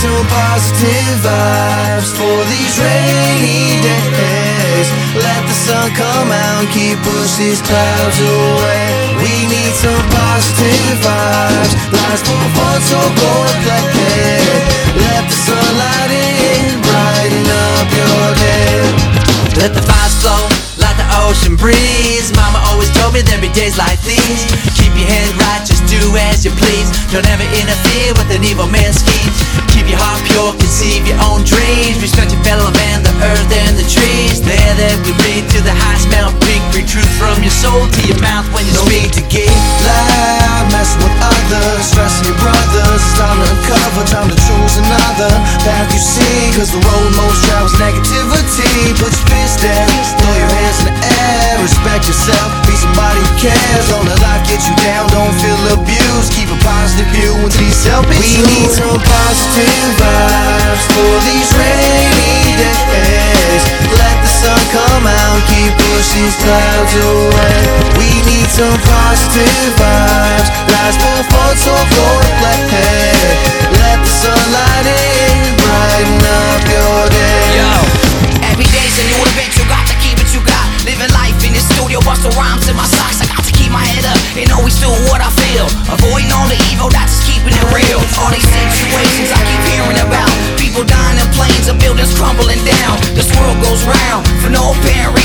some positive vibes for these rainy days. Let the sun come out and keep push these clouds away. We need some positive vibes. Life's for fun, so go and play. Let the sunlight in, brighten up your day. Let the vibes flow like the ocean breeze. Mama always told me there'd be days like these. Keep your head right, just do as you please. Don't ever interfere with It's time to uncover, time to choose another path you see. Cause the road most travels negativity. Put your fist down, throw your hands in the air. Respect yourself, be somebody who cares. Don't let life get you down, don't feel abused. Keep a positive view and be selfish. We need some positive vibes for these rainy days. Let the sun come out, keep pushing clouds away. We need some positive vibes. Life's more fun, so and play. Let round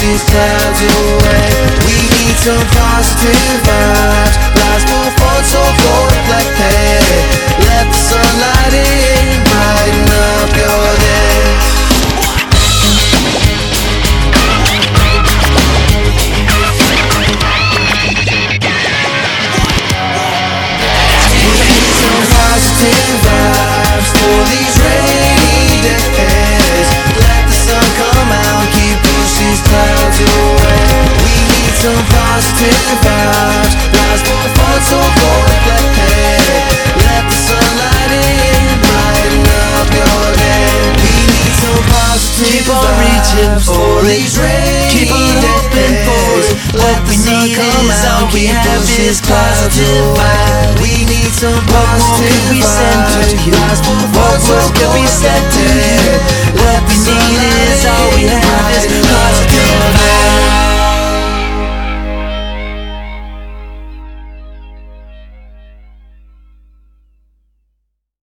these clouds away. We need some positive vibes. Life's more fun, We need some Keep on reaching for it. Keep on hoping for What we need is out. we have is positive vibes. We need some positive vibes. What more could we send to you?